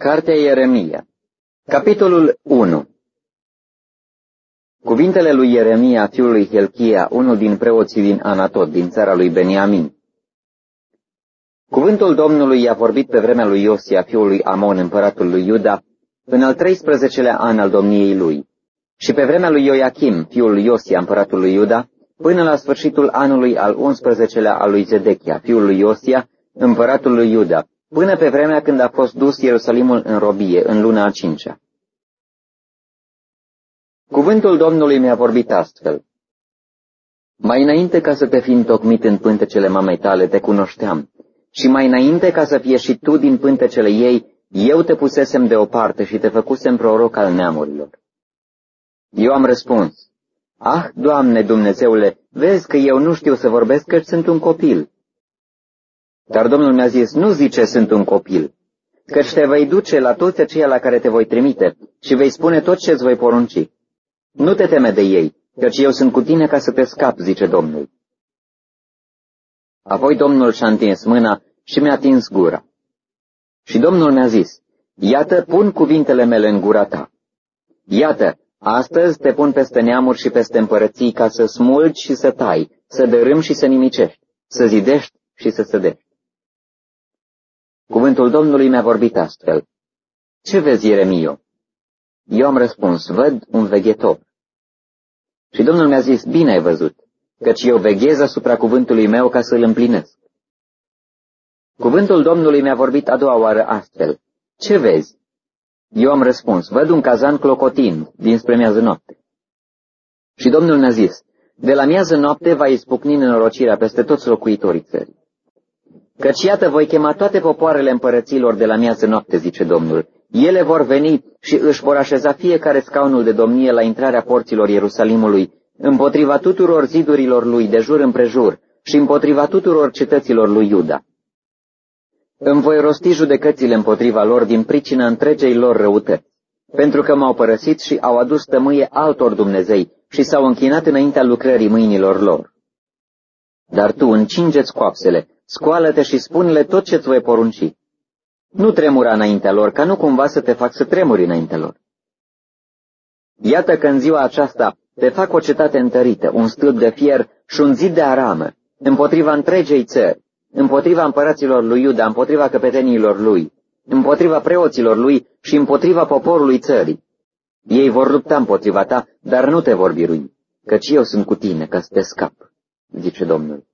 Cartea Ieremia Capitolul 1 Cuvintele lui Ieremia, fiul lui Helchia, unul din preoții din Anatot, din țara lui Beniamin. Cuvântul Domnului i-a vorbit pe vremea lui Iosia, fiul lui Amon, împăratul lui Iuda, în al 13-lea an al domniei lui, și pe vremea lui Ioachim, fiul lui Iosia, împăratul lui Iuda, până la sfârșitul anului al 11-lea al lui Zedechia, fiul lui Iosia, împăratul lui Iuda, până pe vremea când a fost dus Ierusalimul în robie, în luna a cincea. Cuvântul Domnului mi-a vorbit astfel. Mai înainte ca să te fi întocmit în pântecele mamei tale, te cunoșteam, și mai înainte ca să fie și tu din pântecele ei, eu te pusesem deoparte și te făcusem proroc al neamurilor. Eu am răspuns, Ah, Doamne Dumnezeule, vezi că eu nu știu să vorbesc, că sunt un copil. Dar Domnul mi-a zis, nu zice sunt un copil, căci te vei duce la toți aceia la care te voi trimite și vei spune tot ce îți voi porunci. Nu te teme de ei, căci eu sunt cu tine ca să te scap, zice Domnul. Apoi Domnul și-a întins mâna și mi-a atins gura. Și Domnul mi-a zis, iată, pun cuvintele mele în gura ta. Iată, astăzi te pun peste neamuri și peste împărății ca să smulgi și să tai, să dărâm și să nimicești, să zidești și să sădești. Cuvântul Domnului mi-a vorbit astfel. Ce vezi, Ieremio? Eu am răspuns, văd un veghetor. Și Domnul mi-a zis, bine ai văzut, căci eu veghez asupra cuvântului meu ca să-l împlinesc. Cuvântul Domnului mi-a vorbit a doua oară astfel. Ce vezi? Eu am răspuns, văd un cazan clocotin dinspre miază noapte. Și Domnul mi-a zis, de la miază noapte va izbucni nenorocirea peste toți locuitorii țării. Căci iată voi chema toate popoarele împărăților de la miază noapte, zice Domnul. Ele vor veni și își vor așeza fiecare scaunul de domnie la intrarea porților Ierusalimului, împotriva tuturor zidurilor lui de jur împrejur și împotriva tuturor cetăților lui Iuda. Îmi voi rosti judecățile împotriva lor din pricina întregei lor răutăți, pentru că m-au părăsit și au adus tămâie altor Dumnezei și s-au închinat înaintea lucrării mâinilor lor. Dar tu încingeți coapsele, Scoală-te și spune-le tot ce-ți voi porunci. Nu tremura înaintea lor, ca nu cumva să te fac să tremuri înaintea lor. Iată că în ziua aceasta te fac o cetate întărită, un stâlp de fier și un zid de aramă, împotriva întregei țări, împotriva împăraților lui Iuda, împotriva căpeteniilor lui, împotriva preoților lui și împotriva poporului țării. Ei vor lupta împotriva ta, dar nu te vor birui, căci eu sunt cu tine ca să te scap, zice Domnul.